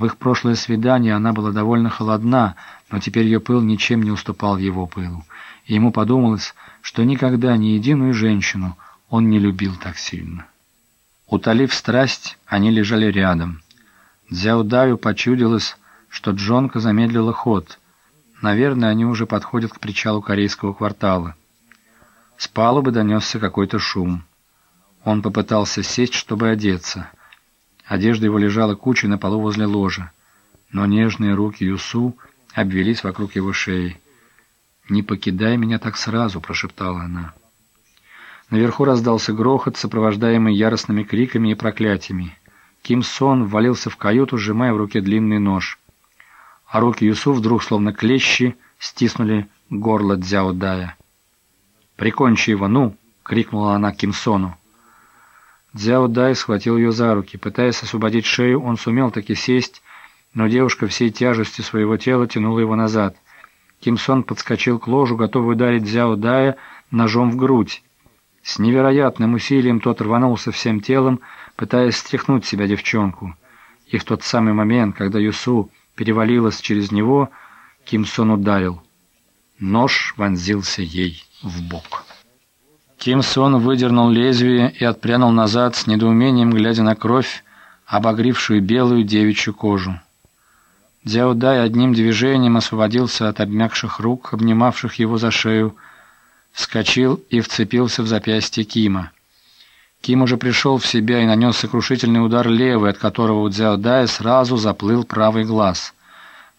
В их прошлое свидание она была довольно холодна, но теперь ее пыл ничем не уступал его пылу. И ему подумалось, что никогда ни единую женщину он не любил так сильно. Утолив страсть, они лежали рядом. Дзяудаю почудилось, что Джонка замедлила ход. Наверное, они уже подходят к причалу корейского квартала. С палубы донесся какой-то шум. Он попытался сесть, чтобы одеться. Одежда его лежала кучей на полу возле ложа, но нежные руки Юсу обвелись вокруг его шеи. «Не покидай меня так сразу», — прошептала она. Наверху раздался грохот, сопровождаемый яростными криками и проклятиями. Ким Сон ввалился в каюту, сжимая в руке длинный нож. А руки Юсу вдруг, словно клещи, стиснули горло Дзяо Дая. «Прикончи его, ну!» — крикнула она Ким Сону. Дзяо Дай схватил ее за руки. Пытаясь освободить шею, он сумел таки сесть, но девушка всей тяжестью своего тела тянула его назад. Ким Сон подскочил к ложу, готовый ударить Дзяо Дая ножом в грудь. С невероятным усилием тот рванулся всем телом, пытаясь стряхнуть себя девчонку. И в тот самый момент, когда Юсу перевалилась через него, Ким Сон ударил. Нож вонзился ей в бок. Ким Сон выдернул лезвие и отпрянул назад с недоумением, глядя на кровь, обогрившую белую девичью кожу. Дзяо Дай одним движением освободился от обмякших рук, обнимавших его за шею, вскочил и вцепился в запястье Кима. Ким уже пришел в себя и нанес сокрушительный удар левый, от которого у Дзяо Дая сразу заплыл правый глаз.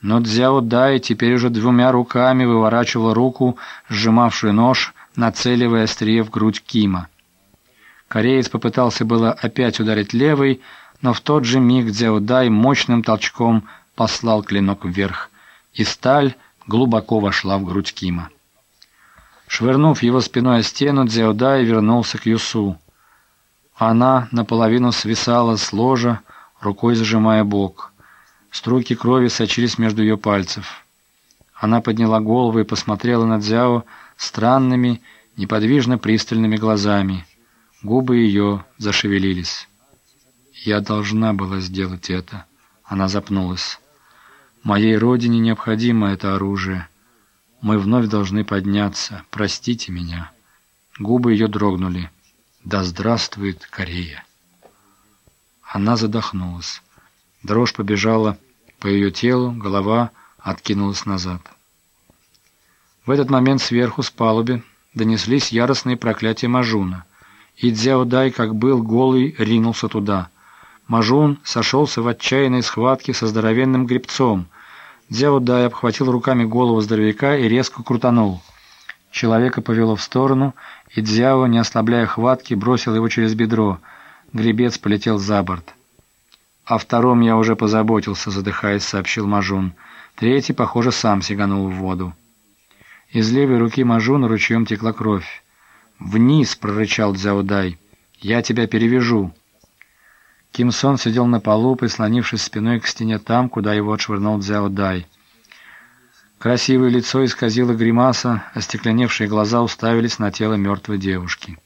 Но Дзяо Дай теперь уже двумя руками выворачивал руку, сжимавшую нож, нацеливая острие в грудь Кима. Кореец попытался было опять ударить левой, но в тот же миг Дзяудай мощным толчком послал клинок вверх, и сталь глубоко вошла в грудь Кима. Швырнув его спиной о стену, Дзяудай вернулся к Юсу. Она наполовину свисала с ложа, рукой зажимая бок. Струйки крови сочились между ее пальцев. Она подняла голову и посмотрела на Дзяо, странными, неподвижно пристальными глазами. Губы ее зашевелились. «Я должна была сделать это». Она запнулась. «Моей родине необходимо это оружие. Мы вновь должны подняться. Простите меня». Губы ее дрогнули. «Да здравствует Корея!» Она задохнулась. Дрожь побежала по ее телу, голова откинулась назад. В этот момент сверху с палуби донеслись яростные проклятия Мажуна. И Дзяодай, как был голый, ринулся туда. Мажун сошелся в отчаянной схватке со здоровенным гребцом. Дзяодай обхватил руками голову здоровяка и резко крутанул. Человека повело в сторону, и Дзяо, не ослабляя хватки, бросил его через бедро. Гребец полетел за борт. «О втором я уже позаботился», — задыхаясь, сообщил Мажун. Третий, похоже, сам сиганул в воду. Из левой руки Мажуна ручьем текла кровь. «Вниз!» — прорычал Дзяудай. «Я тебя перевяжу!» Ким Сон сидел на полу, прислонившись спиной к стене там, куда его отшвырнул Дзяудай. Красивое лицо исказило гримаса, остекленевшие глаза уставились на тело мертвой девушки.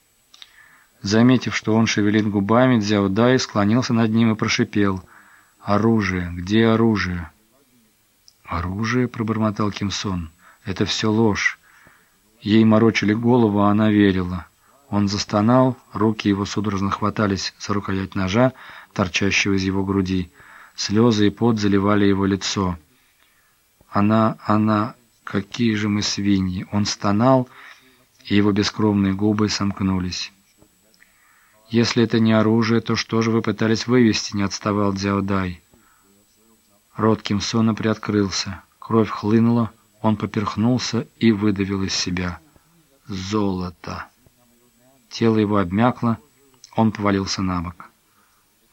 Заметив, что он шевелит губами, Дзяудай склонился над ним и прошипел. «Оружие! Где оружие?» «Оружие?» — пробормотал Ким Сон. Это все ложь. Ей морочили голову, а она верила. Он застонал, руки его судорожно хватались за рукоять ножа, торчащего из его груди. Слезы и пот заливали его лицо. Она, она, какие же мы свиньи! Он стонал, и его бескровные губы сомкнулись. «Если это не оружие, то что же вы пытались вывести?» — не отставал Дзяодай. Рот Кимсона приоткрылся. Кровь хлынула, он поперхнулся и выдавил из себя. Золото. Тело его обмякло, он повалился на бок.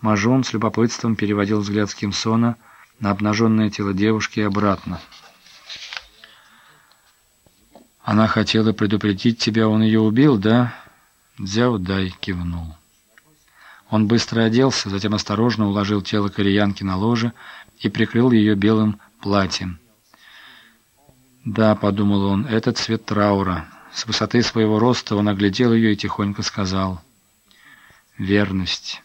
Мажун с любопытством переводил взгляд с Кимсона на обнаженное тело девушки и обратно. «Она хотела предупредить тебя, он ее убил, да?» Дзяо Дай кивнул. Он быстро оделся, затем осторожно уложил тело кореянки на ложе и прикрыл ее белым платьем. «Да», — подумал он, — «это цвет траура». С высоты своего роста он оглядел ее и тихонько сказал «Верность».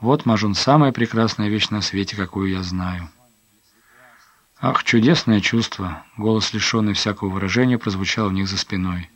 Вот, Мажун, самая прекрасная вещь на свете, какую я знаю». «Ах, чудесное чувство!» — голос, лишенный всякого выражения, прозвучал у них за спиной.